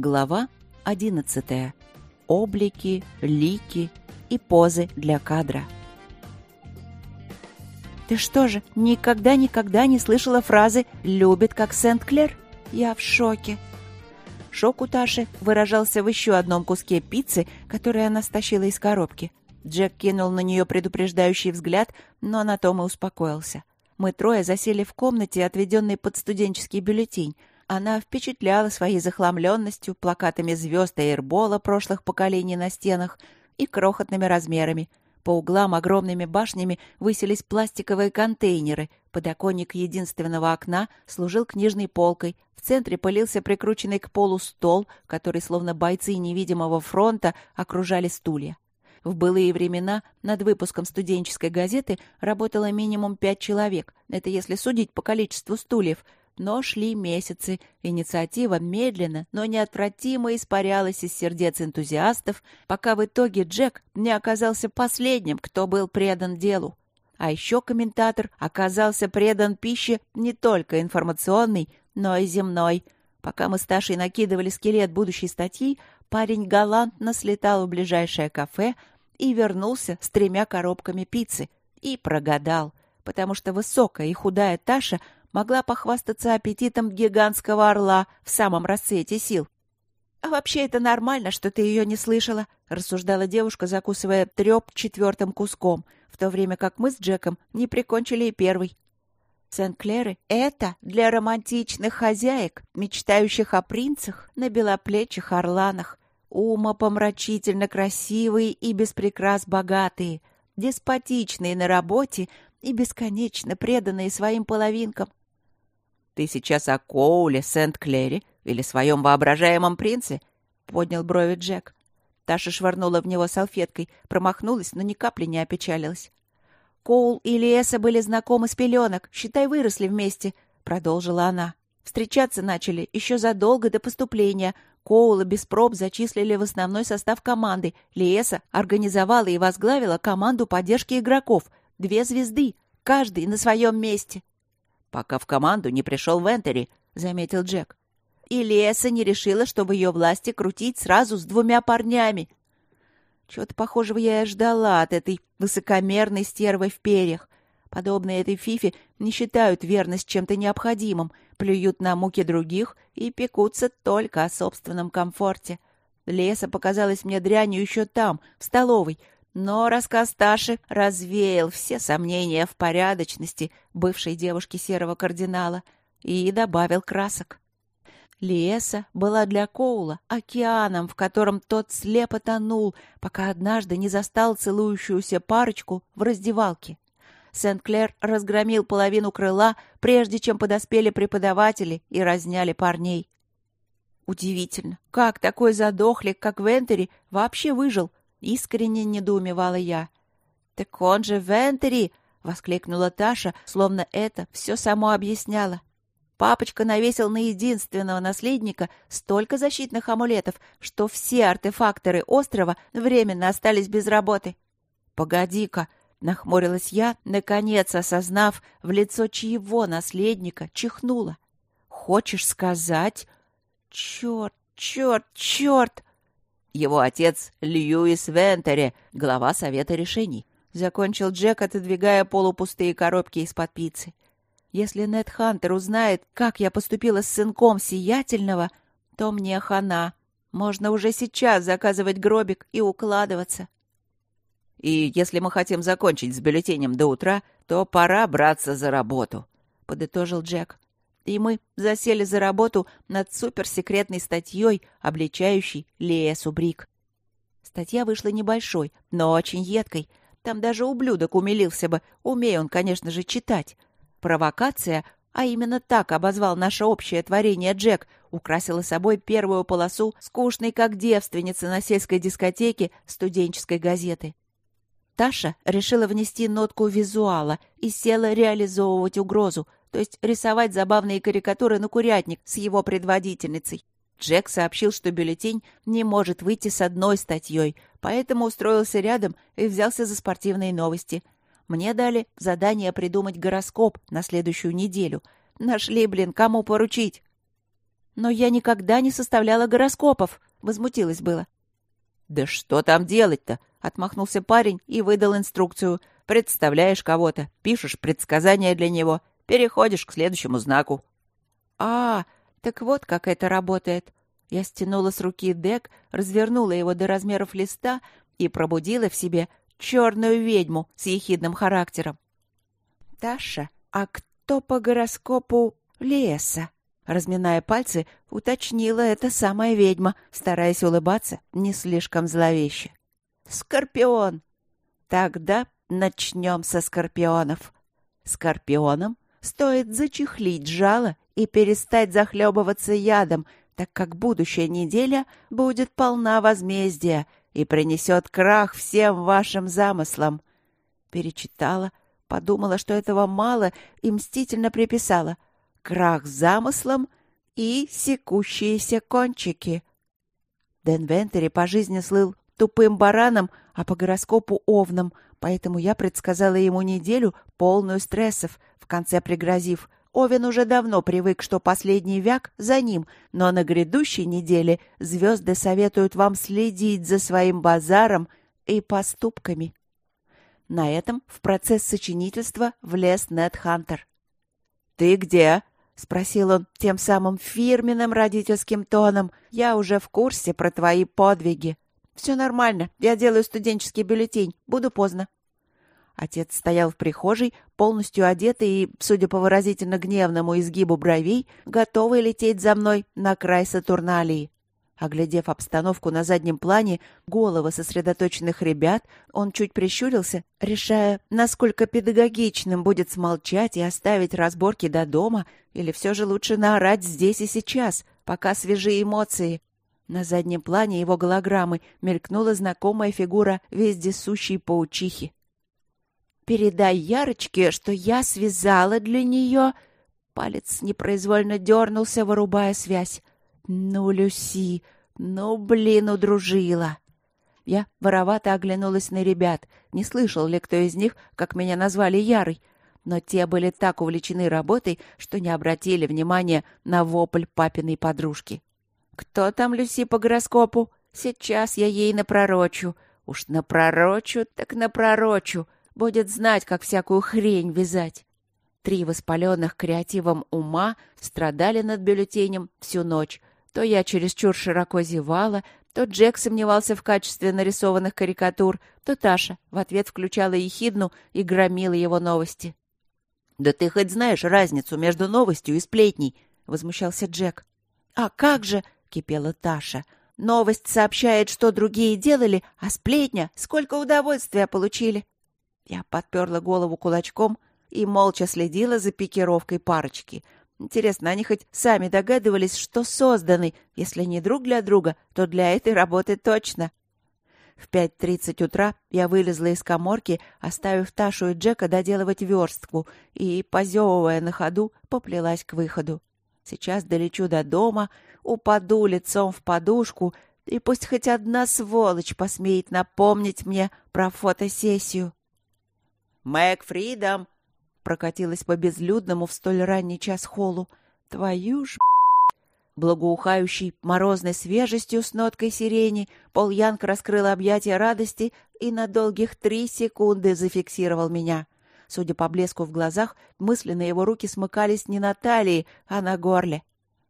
Глава 11. Облики, лики и позы для кадра. «Ты что же, никогда-никогда не слышала фразы «любит как Сент-Клер»?» Я в шоке. Шок у Таши выражался в еще одном куске пиццы, который она стащила из коробки. Джек кинул на нее предупреждающий взгляд, но на том и успокоился. Мы трое засели в комнате, отведенной под студенческий бюллетень. Она впечатляла своей захламленностью, плакатами звезд и эрбола прошлых поколений на стенах и крохотными размерами. По углам огромными башнями высились пластиковые контейнеры. Подоконник единственного окна служил книжной полкой. В центре пылился прикрученный к полу стол, который, словно бойцы невидимого фронта, окружали стулья. В былые времена над выпуском студенческой газеты работало минимум пять человек. Это если судить по количеству стульев. Но шли месяцы. Инициатива медленно, но неотвратимо испарялась из сердец энтузиастов, пока в итоге Джек не оказался последним, кто был предан делу. А еще комментатор оказался предан пище не только информационной, но и земной. Пока мы с Ташей накидывали скелет будущей статьи, парень галантно слетал в ближайшее кафе и вернулся с тремя коробками пиццы. И прогадал, потому что высокая и худая Таша могла похвастаться аппетитом гигантского орла в самом расцвете сил. «А вообще это нормально, что ты ее не слышала», — рассуждала девушка, закусывая треп четвертым куском, в то время как мы с Джеком не прикончили и первый. Сент-Клеры — это для романтичных хозяек, мечтающих о принцах на белоплечих орланах, умопомрачительно красивые и беспрекрас богатые, деспотичные на работе и бесконечно преданные своим половинкам. «Ты сейчас о Коуле, Сент-Клере или своем воображаемом принце?» — поднял брови Джек. Таша швырнула в него салфеткой, промахнулась, но ни капли не опечалилась. «Коул и Леса были знакомы с пеленок, считай, выросли вместе», — продолжила она. «Встречаться начали еще задолго до поступления, Коула без проб зачислили в основной состав команды. Леса организовала и возглавила команду поддержки игроков. Две звезды, каждый на своем месте. «Пока в команду не пришел Вентери», — заметил Джек. И Леса не решила, что в ее власти крутить сразу с двумя парнями. Чего-то похожего я и ждала от этой высокомерной стервы в перьях. Подобные этой фифе не считают верность чем-то необходимым, плюют на муки других и пекутся только о собственном комфорте. Леса показалась мне дрянью еще там, в столовой, но рассказ Таши развеял все сомнения в порядочности бывшей девушки серого кардинала и добавил красок. Леса была для Коула океаном, в котором тот слепо тонул, пока однажды не застал целующуюся парочку в раздевалке. Сент-Клер разгромил половину крыла, прежде чем подоспели преподаватели и разняли парней. Удивительно, как такой задохлик, как Вентери, вообще выжил, искренне недоумевала я. Так он же Вентери! воскликнула Таша, словно это все само объясняло. Папочка навесил на единственного наследника столько защитных амулетов, что все артефакторы острова временно остались без работы. «Погоди-ка!» Нахмурилась я, наконец осознав, в лицо чьего наследника чихнула. «Хочешь сказать?» «Черт, черт, черт!» Его отец Льюис Вентери, глава Совета решений. Закончил Джек, отодвигая полупустые коробки из-под пиццы. Если Нед Хантер узнает, как я поступила с сынком Сиятельного, то мне хана. Можно уже сейчас заказывать гробик и укладываться. И если мы хотим закончить с бюллетенем до утра, то пора браться за работу», — подытожил Джек. И мы засели за работу над суперсекретной статьей, обличающей Лея Субрик. Статья вышла небольшой, но очень едкой. Там даже ублюдок умилился бы, умея он, конечно же, читать. Провокация, а именно так обозвал наше общее творение Джек, украсила собой первую полосу скучной как девственница на сельской дискотеке студенческой газеты. Таша решила внести нотку визуала и села реализовывать угрозу, то есть рисовать забавные карикатуры на курятник с его предводительницей. Джек сообщил, что бюллетень не может выйти с одной статьей, поэтому устроился рядом и взялся за спортивные новости. Мне дали задание придумать гороскоп на следующую неделю. Нашли, блин, кому поручить. «Но я никогда не составляла гороскопов», — возмутилась было. «Да что там делать-то?» — отмахнулся парень и выдал инструкцию. «Представляешь кого-то, пишешь предсказания для него, переходишь к следующему знаку». «А, так вот как это работает». Я стянула с руки дек, развернула его до размеров листа и пробудила в себе черную ведьму с ехидным характером. «Таша, а кто по гороскопу леса?» Разминая пальцы, уточнила эта самая ведьма, стараясь улыбаться не слишком зловеще. «Скорпион!» «Тогда начнем со скорпионов». Скорпионам стоит зачехлить жало и перестать захлебываться ядом, так как будущая неделя будет полна возмездия и принесет крах всем вашим замыслам. Перечитала, подумала, что этого мало, и мстительно приписала — крах замыслом и секущиеся кончики. Дэн Вентери по жизни слыл тупым бараном, а по гороскопу овном, поэтому я предсказала ему неделю, полную стрессов, конце пригрозив. Овен уже давно привык, что последний вяк за ним, но на грядущей неделе звезды советуют вам следить за своим базаром и поступками. На этом в процесс сочинительства влез Нед Хантер. «Ты где?» — спросил он тем самым фирменным родительским тоном. «Я уже в курсе про твои подвиги». «Все нормально. Я делаю студенческий бюллетень. Буду поздно». Отец стоял в прихожей, полностью одетый и, судя по выразительно гневному изгибу бровей, готовый лететь за мной на край Сатурналии. Оглядев обстановку на заднем плане, головы сосредоточенных ребят, он чуть прищурился, решая, насколько педагогичным будет смолчать и оставить разборки до дома, или все же лучше наорать здесь и сейчас, пока свежие эмоции. На заднем плане его голограммы мелькнула знакомая фигура вездесущей паучихи. «Передай Ярочке, что я связала для нее...» Палец непроизвольно дернулся, вырубая связь. «Ну, Люси, ну, блин, удружила!» Я воровато оглянулась на ребят. Не слышал ли кто из них, как меня назвали Ярой? Но те были так увлечены работой, что не обратили внимания на вопль папиной подружки. «Кто там, Люси, по гороскопу? Сейчас я ей напророчу. Уж напророчу, так напророчу. Будет знать, как всякую хрень вязать». Три воспаленных креативом ума страдали над бюллетенем всю ночь, то я чересчур широко зевала, то Джек сомневался в качестве нарисованных карикатур, то Таша в ответ включала ехидну и громила его новости. «Да ты хоть знаешь разницу между новостью и сплетней?» — возмущался Джек. «А как же!» — кипела Таша. «Новость сообщает, что другие делали, а сплетня — сколько удовольствия получили!» Я подперла голову кулачком и молча следила за пикировкой парочки — Интересно, они хоть сами догадывались, что созданы, если не друг для друга, то для этой работы точно. В 5.30 утра я вылезла из коморки, оставив Ташу и Джека доделывать верстку, и, позевывая на ходу, поплелась к выходу. Сейчас долечу до дома, упаду лицом в подушку, и пусть хоть одна сволочь посмеет напомнить мне про фотосессию. «Мэг Фридом!» прокатилась по безлюдному в столь ранний час холлу. Твою ж Благоухающий морозной свежестью с ноткой сирени, Пол Янг раскрыл объятия радости и на долгих три секунды зафиксировал меня. Судя по блеску в глазах, мысленно его руки смыкались не на талии, а на горле.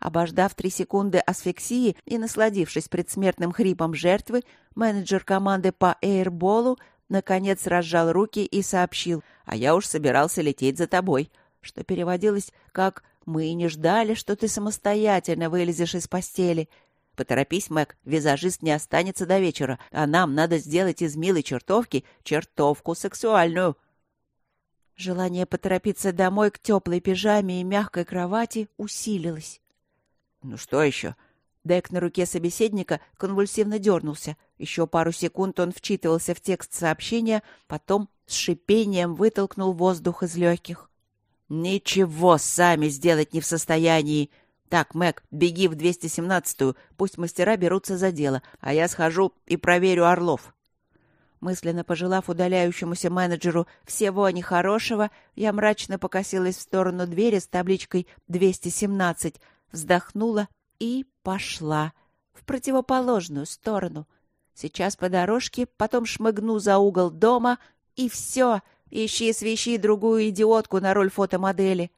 Обождав три секунды асфиксии и насладившись предсмертным хрипом жертвы, менеджер команды по эйрболу наконец разжал руки и сообщил, а я уж собирался лететь за тобой, что переводилось как «Мы не ждали, что ты самостоятельно вылезешь из постели». Поторопись, Мэг, визажист не останется до вечера, а нам надо сделать из милой чертовки чертовку сексуальную. Желание поторопиться домой к теплой пижаме и мягкой кровати усилилось. Ну что еще? Дек на руке собеседника конвульсивно дернулся. Еще пару секунд он вчитывался в текст сообщения, потом с шипением вытолкнул воздух из легких. «Ничего сами сделать не в состоянии. Так, Мэг, беги в 217-ю, пусть мастера берутся за дело, а я схожу и проверю Орлов». Мысленно пожелав удаляющемуся менеджеру всего нехорошего, я мрачно покосилась в сторону двери с табличкой «217», вздохнула И пошла в противоположную сторону. Сейчас по дорожке, потом шмыгну за угол дома, и все. Ищи свищи другую идиотку на роль фотомодели.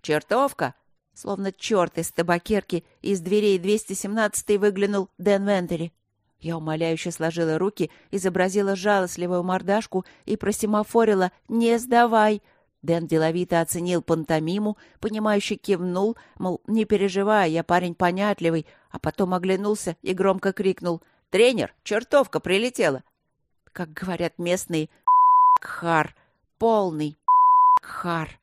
«Чертовка!» Словно черт из табакерки, из дверей 217 выглянул Дэн Вентери. Я умоляюще сложила руки, изобразила жалостливую мордашку и просимофорила «Не сдавай!». Дэн деловито оценил пантомиму, понимающе кивнул, мол, не переживай, я парень понятливый, а потом оглянулся и громко крикнул «Тренер, чертовка прилетела!». Как говорят местные, хар, полный хар.